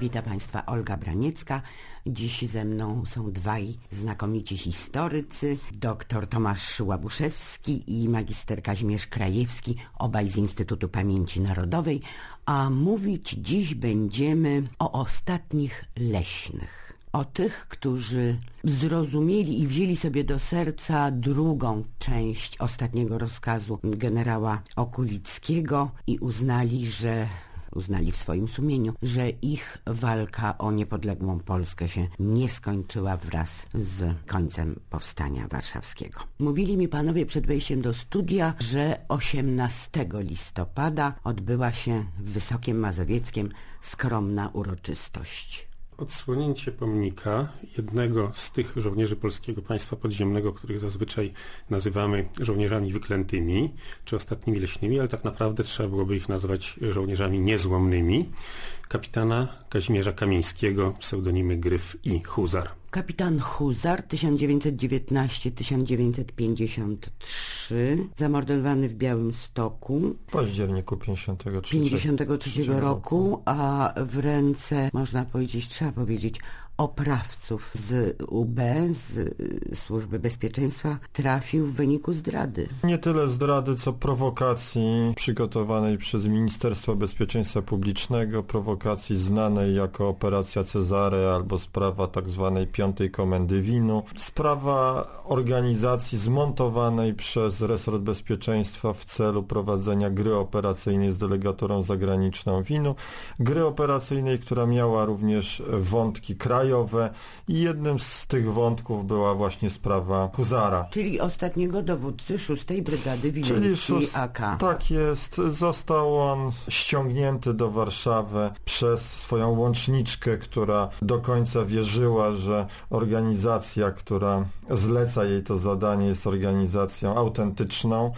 Witam Państwa, Olga Braniecka. Dziś ze mną są dwaj znakomici historycy, dr Tomasz Łabuszewski i magister Kazimierz Krajewski, obaj z Instytutu Pamięci Narodowej, a mówić dziś będziemy o ostatnich leśnych. O tych, którzy zrozumieli i wzięli sobie do serca drugą część ostatniego rozkazu generała Okulickiego i uznali, że uznali w swoim sumieniu, że ich walka o niepodległą Polskę się nie skończyła wraz z końcem powstania warszawskiego. Mówili mi panowie przed wejściem do studia, że 18 listopada odbyła się w Wysokiem Mazowieckiem skromna uroczystość. Odsłonięcie pomnika jednego z tych żołnierzy Polskiego Państwa Podziemnego, których zazwyczaj nazywamy żołnierzami wyklętymi, czy ostatnimi leśnymi, ale tak naprawdę trzeba byłoby ich nazwać żołnierzami niezłomnymi, kapitana Kazimierza Kamińskiego, pseudonimy Gryf i Huzar. Kapitan Huzar 1919-1953 zamordowany w Białymstoku w październiku 53, 53 roku, a w ręce można powiedzieć, trzeba powiedzieć oprawców z UB, z Służby Bezpieczeństwa, trafił w wyniku zdrady. Nie tyle zdrady, co prowokacji przygotowanej przez Ministerstwo Bezpieczeństwa Publicznego, prowokacji znanej jako Operacja Cezary albo sprawa tak zwanej Piątej Komendy Winu, sprawa organizacji zmontowanej przez Resort Bezpieczeństwa w celu prowadzenia gry operacyjnej z delegaturą zagraniczną winu, gry operacyjnej, która miała również wątki krajowe, i jednym z tych wątków była właśnie sprawa Kuzara. Czyli ostatniego dowódcy 6 Brygady Wileńskiej AK. Tak jest. Został on ściągnięty do Warszawy przez swoją łączniczkę, która do końca wierzyła, że organizacja, która zleca jej to zadanie jest organizacją autentyczną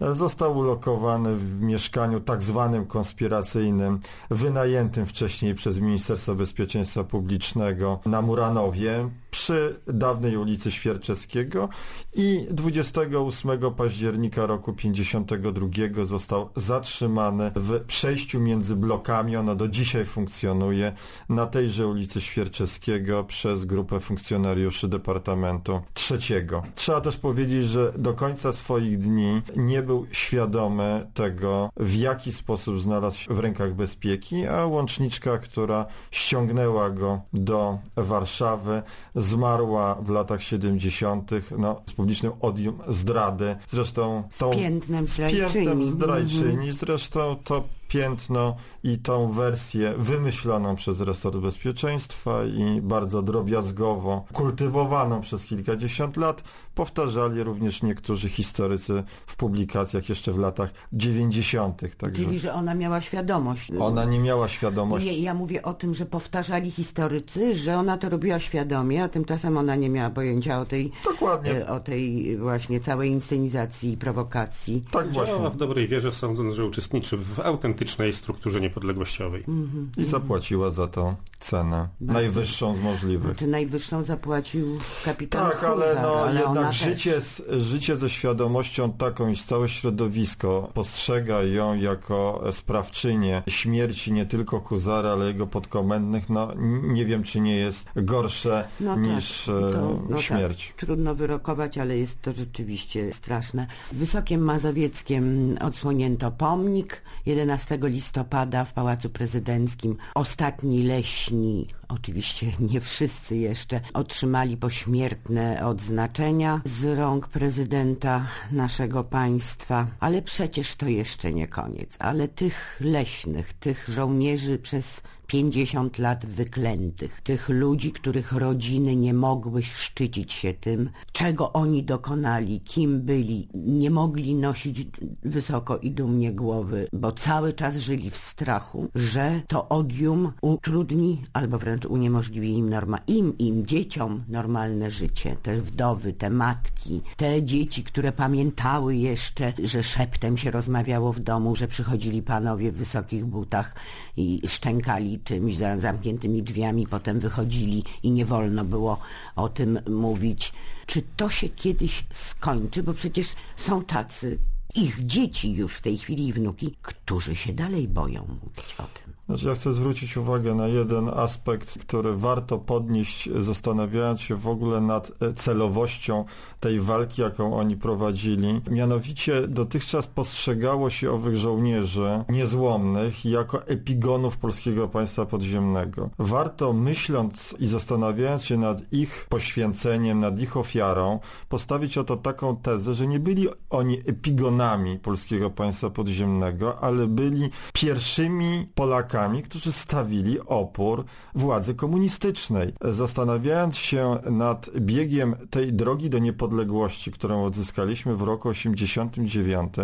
został ulokowany w mieszkaniu tak zwanym konspiracyjnym, wynajętym wcześniej przez Ministerstwo Bezpieczeństwa Publicznego na Muranowie przy dawnej ulicy Świerczewskiego i 28 października roku 52 został zatrzymany w przejściu między blokami. Ono do dzisiaj funkcjonuje na tejże ulicy Świerczewskiego przez grupę funkcjonariuszy Departamentu Trzeciego. Trzeba też powiedzieć, że do końca swoich dni nie był świadomy tego, w jaki sposób znalazł się w rękach bezpieki, a łączniczka, która ściągnęła go do Warszawy, zmarła w latach 70. No, z publicznym odium zdrady. Zresztą tą, z piętnem zdrajczyni. Z piętnem zdrajczyni. Zresztą to piętno i tą wersję wymyśloną przez resort bezpieczeństwa i bardzo drobiazgowo kultywowaną przez kilkadziesiąt lat powtarzali również niektórzy historycy w publikacjach jeszcze w latach 90. Także... Czyli, że ona miała świadomość. Ona nie miała świadomości. Nie, ja mówię o tym, że powtarzali historycy, że ona to robiła świadomie, a tymczasem ona nie miała pojęcia o tej, Dokładnie. o tej właśnie całej inscenizacji i prowokacji. Tak właśnie. Działała w dobrej wierze, sądząc, że uczestniczy w autentycznej strukturze niepodległościowej. Mm -hmm. I zapłaciła za to cenę. Bardzo. Najwyższą z możliwych. Znaczy najwyższą zapłacił kapitan Tak, Huzar, ale no ale jednak życie, z, życie ze świadomością taką, iż całe środowisko postrzega ją jako sprawczynię śmierci nie tylko Huzara, ale jego podkomendnych, no nie wiem, czy nie jest gorsze no niż tak, to, no śmierć. Tak. Trudno wyrokować, ale jest to rzeczywiście straszne. W Wysokiem Mazowieckiem odsłonięto pomnik 11 listopada w Pałacu Prezydenckim. Ostatni leśni, oczywiście nie wszyscy jeszcze, otrzymali pośmiertne odznaczenia z rąk prezydenta naszego państwa. Ale przecież to jeszcze nie koniec. Ale tych leśnych, tych żołnierzy przez 50 lat wyklętych, tych ludzi, których rodziny nie mogły szczycić się tym, czego oni dokonali, kim byli, nie mogli nosić wysoko i dumnie głowy, bo cały czas żyli w strachu, że to odium utrudni albo wręcz uniemożliwi im norma, im, im dzieciom normalne życie, te wdowy, te matki, te dzieci, które pamiętały jeszcze, że szeptem się rozmawiało w domu, że przychodzili panowie w wysokich butach i szczękali czymś za zamkniętymi drzwiami, potem wychodzili i nie wolno było o tym mówić. Czy to się kiedyś skończy? Bo przecież są tacy, ich dzieci już w tej chwili i wnuki, którzy się dalej boją mówić o tym. Znaczy ja chcę zwrócić uwagę na jeden aspekt, który warto podnieść, zastanawiając się w ogóle nad e, celowością tej walki, jaką oni prowadzili. Mianowicie dotychczas postrzegało się owych żołnierzy niezłomnych jako epigonów polskiego państwa podziemnego. Warto myśląc i zastanawiając się nad ich poświęceniem, nad ich ofiarą, postawić oto taką tezę, że nie byli oni epigonami polskiego państwa podziemnego, ale byli pierwszymi Polakami, którzy stawili opór władzy komunistycznej. Zastanawiając się nad biegiem tej drogi do niepodległości, którą odzyskaliśmy w roku 89,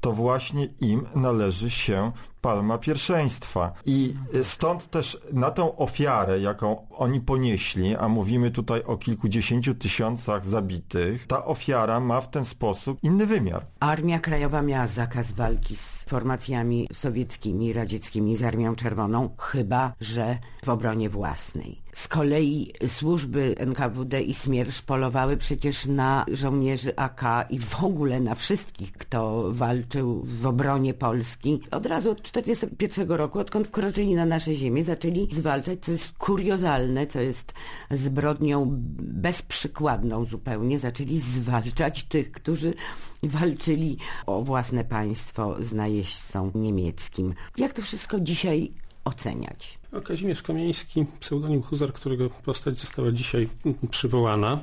to właśnie im należy się palma pierwszeństwa. I stąd też na tą ofiarę, jaką oni ponieśli, a mówimy tutaj o kilkudziesięciu tysiącach zabitych, ta ofiara ma w ten sposób inny wymiar. Armia Krajowa miała zakaz walki z formacjami sowieckimi, radzieckimi, z Armią Czerwoną, chyba że w obronie własnej. Z kolei służby NKWD i Smiersz polowały przecież na żołnierzy AK i w ogóle na wszystkich, kto walczył w obronie Polski. Od razu od 1941 roku, odkąd wkroczyli na nasze ziemię, zaczęli zwalczać, co jest kuriozalne, co jest zbrodnią bezprzykładną zupełnie, zaczęli zwalczać tych, którzy walczyli o własne państwo z najeźdźcą niemieckim. Jak to wszystko dzisiaj oceniać? Kazimierz Kamieński, pseudonim Huzar, którego postać została dzisiaj przywołana,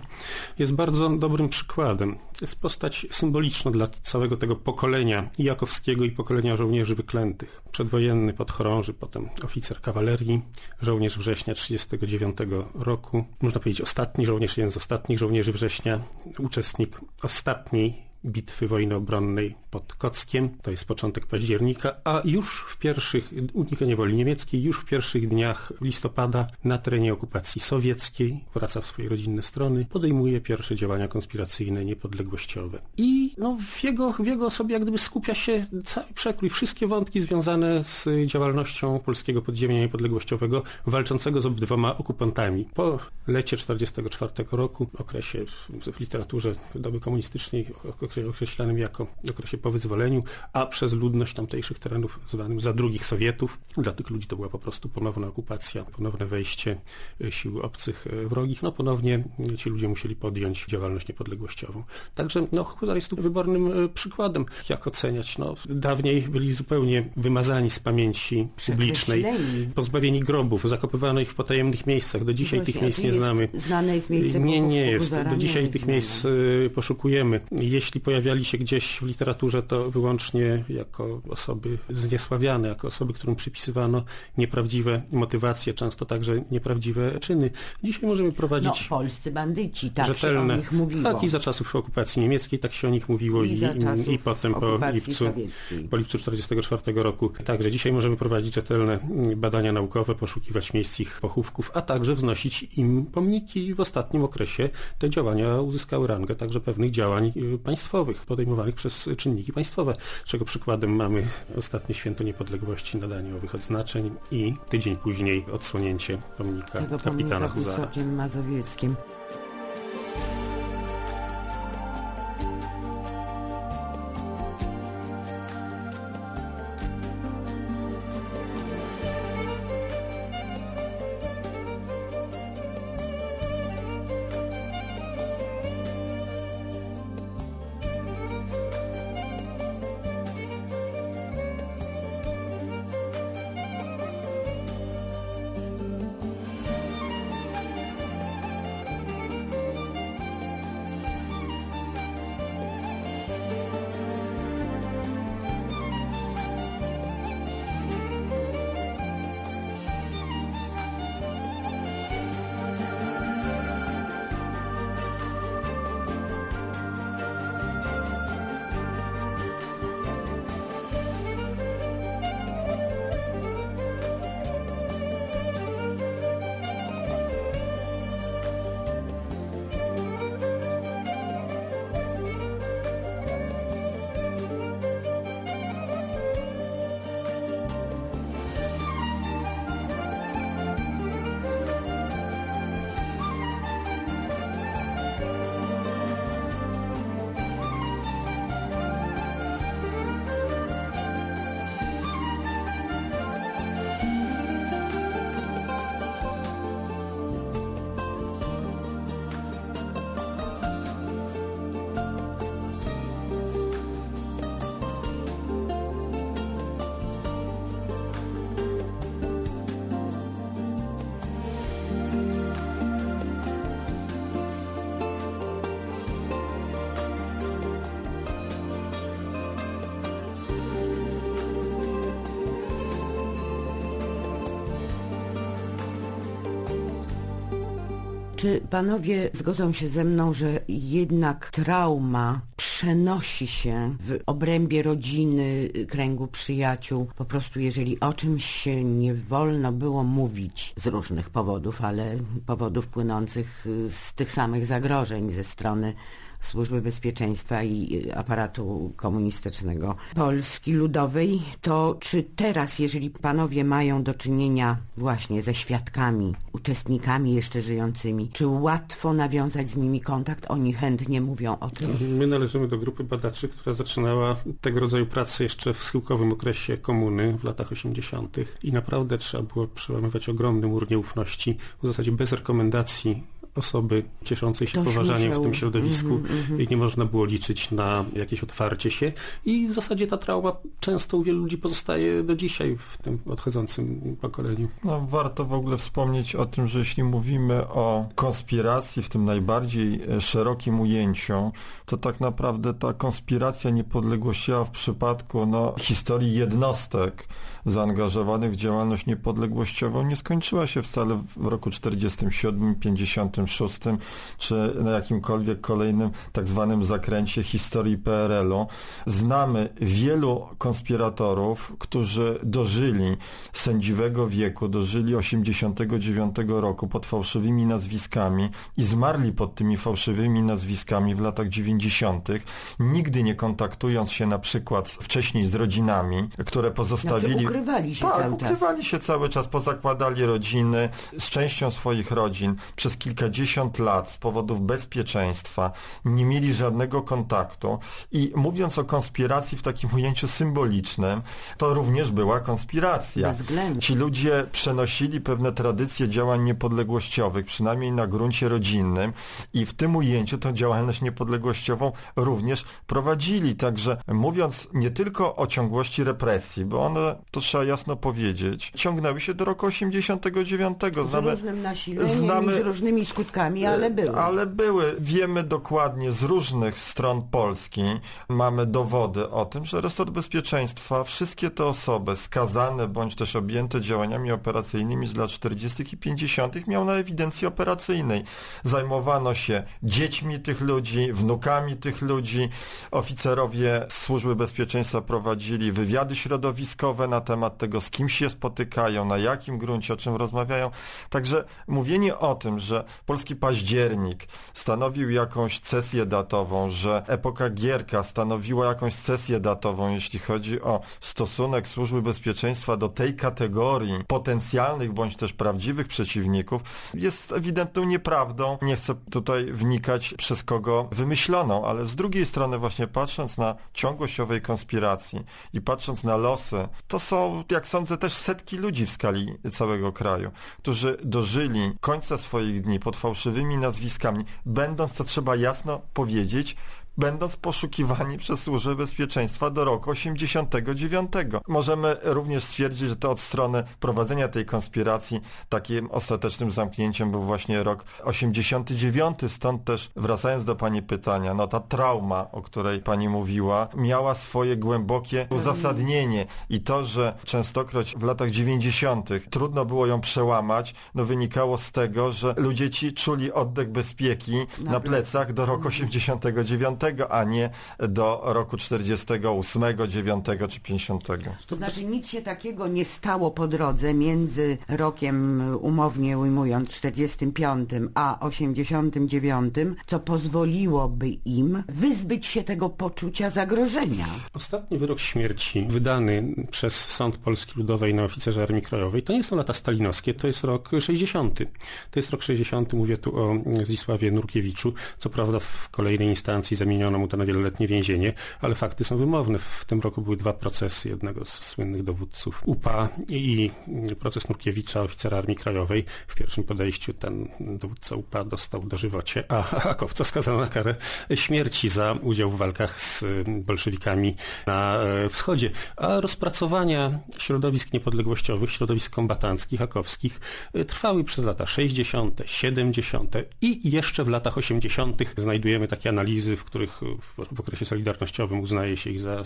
jest bardzo dobrym przykładem. Jest postać symboliczna dla całego tego pokolenia Jakowskiego i pokolenia żołnierzy wyklętych. Przedwojenny podchorąży, potem oficer kawalerii, żołnierz września 1939 roku. Można powiedzieć ostatni żołnierz, jeden z ostatnich żołnierzy września, uczestnik ostatniej bitwy wojny obronnej pod Kockiem, to jest początek października, a już w pierwszych, unikanie woli niemieckiej, już w pierwszych dniach listopada na terenie okupacji sowieckiej, wraca w swoje rodzinne strony, podejmuje pierwsze działania konspiracyjne, niepodległościowe. I no, w, jego, w jego osobie jak gdyby skupia się cały przekrój, wszystkie wątki związane z działalnością polskiego podziemia niepodległościowego, walczącego z obydwoma okupantami. Po lecie 1944 roku, okresie w, w literaturze doby komunistycznej, określanym jako okresie po wyzwoleniu, a przez ludność tamtejszych terenów zwanym za drugich Sowietów. Dla tych ludzi to była po prostu ponowna okupacja, ponowne wejście e, sił obcych e, wrogich. No ponownie ci ludzie musieli podjąć działalność niepodległościową. Także no, Huzar jest tu wybornym e, przykładem, jak oceniać. No, dawniej byli zupełnie wymazani z pamięci publicznej, pozbawieni grobów, zakopywano ich w potajemnych miejscach. Do dzisiaj Właśnie, tych miejsc nie znamy. Znane jest miejsce Nie, nie jest. Do dzisiaj tych miejsc poszukujemy. Jeśli pojawiali się gdzieś w literaturze, to wyłącznie jako osoby zniesławiane, jako osoby, którym przypisywano nieprawdziwe motywacje, często także nieprawdziwe czyny. Dzisiaj możemy No, prowadzić polscy bandyci, tak rzetelne. się o nich mówiło. Tak, i za czasów okupacji niemieckiej tak się o nich mówiło i, I i, i potem po lipcu, sowieckiej. po lipcu 1944 roku. Także dzisiaj możemy prowadzić rzetelne mm, badania naukowe, poszukiwać miejsc ich pochówków, a także wznosić im pomniki. W ostatnim okresie te działania uzyskały rangę także pewnych działań y, państwowych, podejmowanych przez czynniki państwowe, czego przykładem mamy ostatnie Święto Niepodległości, nadanie owych odznaczeń i tydzień później odsłonięcie pomnika Tego kapitana pomnika Huzara. Mazowieckim. Czy panowie zgodzą się ze mną, że jednak trauma przenosi się w obrębie rodziny, kręgu przyjaciół? Po prostu jeżeli o czymś się nie wolno było mówić z różnych powodów, ale powodów płynących z tych samych zagrożeń ze strony Służby Bezpieczeństwa i aparatu komunistycznego Polski Ludowej, to czy teraz, jeżeli panowie mają do czynienia właśnie ze świadkami, uczestnikami jeszcze żyjącymi, czy łatwo nawiązać z nimi kontakt? Oni chętnie mówią o tym. My należymy do grupy badaczy, która zaczynała tego rodzaju pracę jeszcze w schyłkowym okresie komuny w latach 80. i naprawdę trzeba było przełamywać ogromny mur nieufności, w zasadzie bez rekomendacji osoby cieszącej się Ktoś poważaniem musiał. w tym środowisku mhm. i nie można było liczyć na jakieś otwarcie się i w zasadzie ta trauma często u wielu ludzi pozostaje do dzisiaj w tym odchodzącym pokoleniu. No, warto w ogóle wspomnieć o tym, że jeśli mówimy o konspiracji w tym najbardziej e, szerokim ujęciu, to tak naprawdę ta konspiracja niepodległościowa w przypadku no, historii jednostek zaangażowanych w działalność niepodległościową nie skończyła się wcale w roku 47, 56 czy na jakimkolwiek kolejnym tak zwanym zakręcie historii PRL-u. Znamy wielu konspiratorów, którzy dożyli sędziwego wieku, dożyli 89 roku pod fałszywymi nazwiskami i zmarli pod tymi fałszywymi nazwiskami w latach 90., nigdy nie kontaktując się na przykład wcześniej z rodzinami, które pozostawili... Znaczy ukrywali się tak, cały czas. ukrywali się cały czas, pozakładali rodziny z częścią swoich rodzin przez kilkadziesiąt lat z powodów bezpieczeństwa, nie mieli żadnego kontaktu i mówiąc o konspiracji w takim ujęciu symbolicznym, to również była konspiracja. Ci ludzie przenosili pewne tradycje działań niepodległościowych, przynajmniej na gruncie rodzinnym i w tym ujęciu tą działalność niepodległościową również prowadzili. Także mówiąc nie tylko o ciągłości represji, bo one, to trzeba jasno powiedzieć, ciągnęły się do roku 89. Z różnym nasileniem znamy- z różnymi skutkami, ale były. ale były. Wiemy dokładnie z różnych stron Polski, mamy dowody o tym, że resort bezpieczeństwa, wszystkie te osoby skazane bądź też objęte działaniami operacyjnymi z lat 40. i 50. miał na ewidencji operacyjnej. Zajmowano się dziećmi tych ludzi, wnukami tych ludzi. Oficerowie Służby Bezpieczeństwa prowadzili wywiady środowiskowe na temat tego, z kim się spotykają, na jakim gruncie, o czym rozmawiają. Także mówienie o tym, że polski październik stanowił jakąś cesję datową, że epoka Gierka stanowiła jakąś cesję datową, jeśli chodzi o stosunek Służby Bezpieczeństwa do tej kategorii potencjalnych bądź też prawdziwych przeciwników, jest ewidentną nieprawdą. Nie chcę tutaj wnikać przez kogo wymyśloną, ale z drugiej strony właśnie patrząc na ciągłość owej konspiracji i patrząc na losy, to są, jak sądzę, też setki ludzi w skali całego kraju, którzy dożyli końca swoich dni pod fałszywymi nazwiskami, będąc, to trzeba jasno powiedzieć, będąc poszukiwani przez Służbę Bezpieczeństwa do roku 89. Możemy również stwierdzić, że to od strony prowadzenia tej konspiracji takim ostatecznym zamknięciem był właśnie rok 89. Stąd też wracając do Pani pytania, no ta trauma, o której Pani mówiła, miała swoje głębokie uzasadnienie i to, że częstokroć w latach 90. trudno było ją przełamać, no wynikało z tego, że ludzie ci czuli oddech bezpieki na, Na plecach do roku 89, a nie do roku 48, 9 czy 50. To znaczy nic się takiego nie stało po drodze między rokiem, umownie ujmując, 45 a 89, co pozwoliłoby im wyzbyć się tego poczucia zagrożenia. Ostatni wyrok śmierci wydany przez Sąd Polski Ludowej na oficerze Armii Krajowej to nie są lata stalinowskie, to jest rok 60. To jest rok 60, mówię tu o Zdzisławie Nurkiewiczu. Co prawda w kolejnej instancji zamieniono mu to na wieloletnie więzienie, ale fakty są wymowne. W tym roku były dwa procesy jednego z słynnych dowódców UPA i proces Nurkiewicza, oficera Armii Krajowej. W pierwszym podejściu ten dowódca UPA dostał dożywocie, a Hakowca skazano na karę śmierci za udział w walkach z bolszewikami na e, wschodzie. A rozpracowania środowisk niepodległościowych, środowisk kombatanckich, hakowskich e, trwały przez lata 60., 70. i jeszcze w latach 80. znajdujemy takie analizy, w których których w, okresie solidarnościowym uznaje się ich za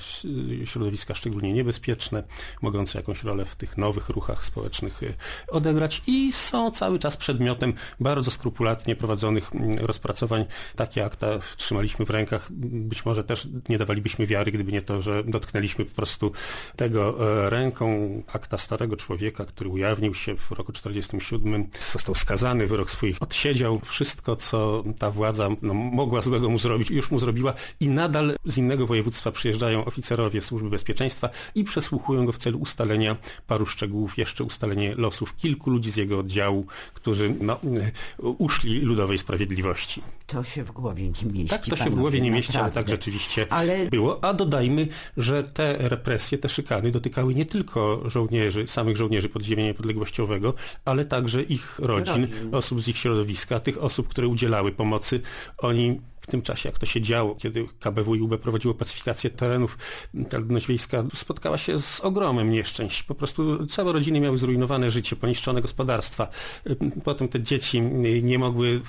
środowiska szczególnie niebezpieczne, mogące jakąś rolę w tych nowych ruchach społecznych y, odegrać i są cały czas przedmiotem bardzo skrupulatnie prowadzonych mm, rozpracowań. Takie akta trzymaliśmy w rękach. Być może też nie dawalibyśmy wiary, gdyby nie to, że dotknęliśmy po prostu tego e, ręką akta starego człowieka, który ujawnił się w roku 47, został skazany, wyrok swój odsiedział. Wszystko, co ta władza no, mogła złego mu zrobić, już mu zrobiła i nadal z innego województwa przyjeżdżają oficerowie służby bezpieczeństwa i przesłuchują go w celu ustalenia paru szczegółów, jeszcze ustalenie losów kilku ludzi z jego oddziału, którzy no, uszli ludowej sprawiedliwości. To się w głowie nie mieści. Tak, to się w głowie nie mieści, ale naprawdę. tak rzeczywiście Ale było. A dodajmy, że te represje, te szykany dotykały nie tylko żołnierzy, samych żołnierzy podziemia niepodległościowego, ale także ich rodzin, Rodzin. osób z ich środowiska, tych osób, które udzielały pomocy. Oni w tym czasie, jak to się działo, kiedy KBW i UB prowadziło pacyfikację terenów, ta ludność wiejska spotkała się z ogromem nieszczęść. Po prostu całe rodziny miały zrujnowane życie, poniszczone gospodarstwa. Potem te dzieci nie mogły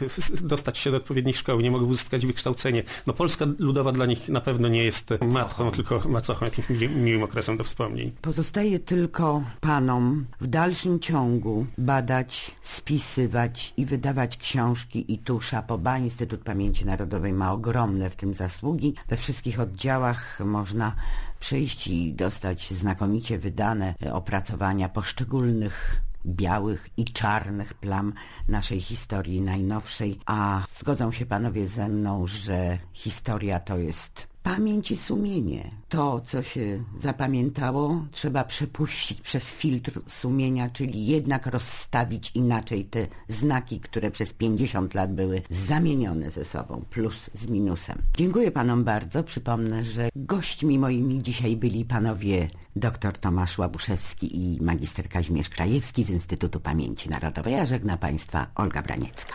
dostać się do odpowiedniej szkoły, nie mogły uzyskać wykształcenie. No Polska Ludowa dla nich na pewno nie jest matką, tylko macochą, jakimś mi- miłym okresem do wspomnień. Pozostaje tylko panom w dalszym ciągu badać, spisywać i wydawać książki i tu Szapoba, Instytut Pamięci Narodowej ma ogromne w tym zasługi. We wszystkich oddziałach można przyjść i dostać znakomicie wydane e, opracowania poszczególnych białych i czarnych plam naszej historii najnowszej, a zgodzą się panowie ze mną, że historia to jest pamięć i sumienie. To, co się zapamiętało, trzeba przepuścić przez filtr sumienia, czyli jednak rozstawić inaczej te znaki, które przez 50 lat były zamienione ze sobą, plus z minusem. Dziękuję panom bardzo. Przypomnę, że gośćmi moimi dzisiaj byli panowie dr Tomasz Łabuszewski i magister Kazimierz Krajewski z Instytutu Pamięci Narodowej. Ja żegna państwa Olga Braniecka.